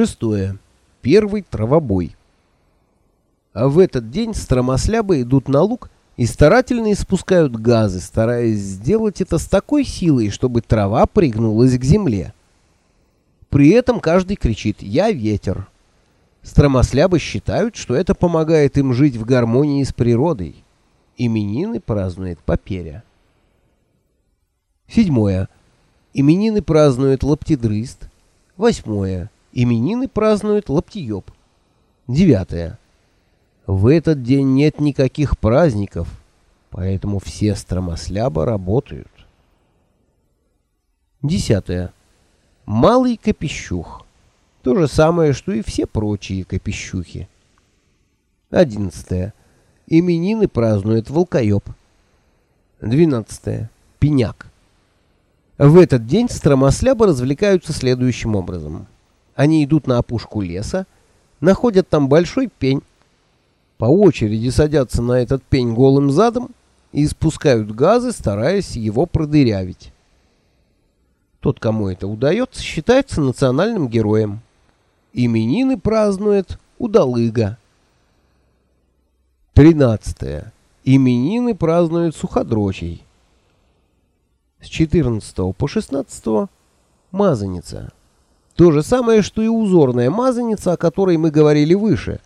Шестое. Первый травобой. А в этот день стромослябы идут на луг и старательно испускают газы, стараясь сделать это с такой силой, чтобы трава пригнулась к земле. При этом каждый кричит «Я ветер». Стромослябы считают, что это помогает им жить в гармонии с природой. Именины празднует Поперя. Седьмое. Именины празднует Лаптидрыст. Восьмое. Именины празднует Лаптиёб. Девятое. В этот день нет никаких праздников, поэтому все стромосляба работают. Десятое. Малый Копещух. То же самое, что и все прочие Копещухи. Одиннадцатое. Именины празднует Волкоёб. Двенадцатое. Пеняк. В этот день стромослябы развлекаются следующим образом. Они идут на опушку леса, находят там большой пень, по очереди садятся на этот пень голым задом и испускают газы, стараясь его продырявить. Тот, кому это удается, считается национальным героем. Именины празднует Удалыга. 13. Именины празднует Суходрочий. С 14 по 16 Мазаница. То же самое, что и узорная мазаница, о которой мы говорили выше.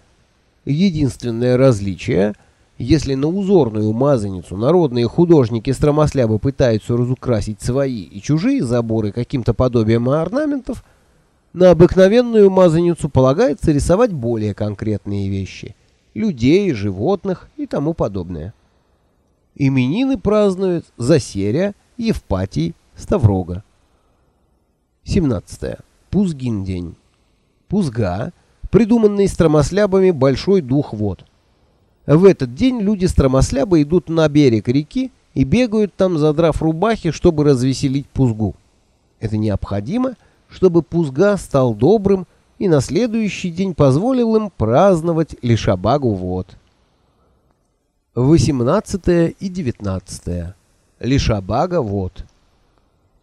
Единственное различие, если на узорную мазаницу народные художники стромослябо пытаются разукрасить свои и чужие заборы каким-то подобием орнаментов, на обыкновенную мазаницу полагается рисовать более конкретные вещи – людей, животных и тому подобное. Именины празднуют Засеря, Евпатий, Ставрога. 17. Пузгин день. Пузга, придуманный стромослябами большой дух вод. В этот день люди-стромослябы идут на берег реки и бегают там, задрав рубахи, чтобы развеселить Пузгу. Это необходимо, чтобы Пузга стал добрым и на следующий день позволил им праздновать Лишабагу вод. 18 и 19. Лишабага вод.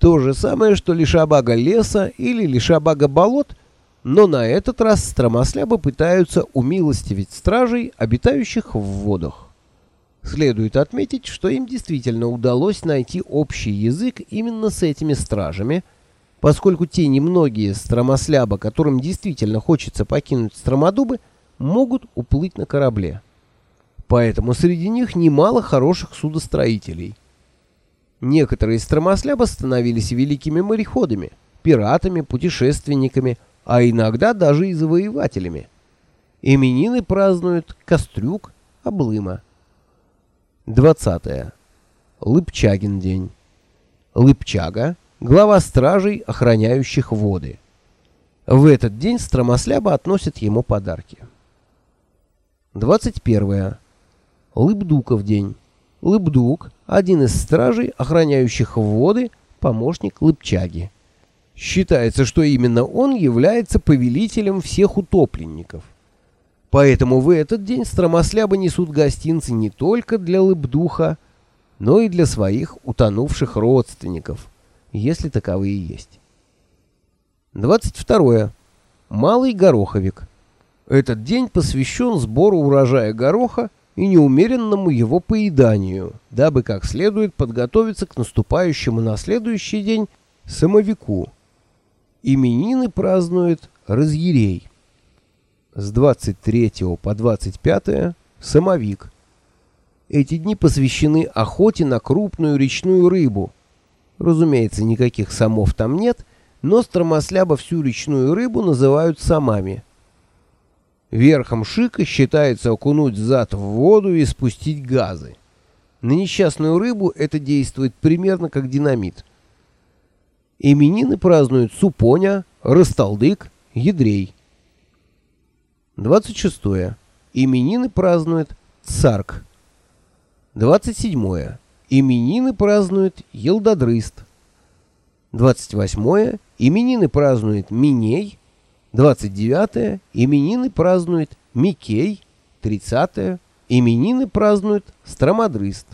То же самое, что лишабага леса или лишабага болот, но на этот раз стромослябы пытаются умилостивить стражей, обитающих в водах. Следует отметить, что им действительно удалось найти общий язык именно с этими стражами, поскольку те немногие стромосляба, которым действительно хочется покинуть стромодубы, могут уплыть на корабле. Поэтому среди них немало хороших судостроителей. Некоторые стромослябы становились великими мореходами, пиратами, путешественниками, а иногда даже и завоевателями. Именины празднуют Кострюк, Облыма. 20. Лыпчагин день. Лыпчага – глава стражей, охраняющих воды. В этот день стромосляба относят ему подарки. 21. Лыбдуков день. Лыбдук – один из стражей, охраняющих воды, помощник Лыбчаги. Считается, что именно он является повелителем всех утопленников. Поэтому в этот день стромослябы несут гостинцы не только для Лыбдуха, но и для своих утонувших родственников, если таковые есть. 22. Малый гороховик. Этот день посвящен сбору урожая гороха и неумеренному его поеданию, дабы как следует подготовиться к наступающему на следующий день самовику. Именины празднует разъярей. С 23 по 25 самовик. Эти дни посвящены охоте на крупную речную рыбу. Разумеется, никаких самов там нет, но стромосляба всю речную рыбу называют самами – Верхом шика считается окунуть зад в воду и спустить газы. На несчастную рыбу это действует примерно как динамит. Именины празднуют Супоня, Расталдык, Ядрей. 26. Именины празднует Царк. 27. Именины празднует Елдадрыст. 28. Именины празднует Миней, 29 именины празднует Микей, 30 именины празднует Стромадрыст.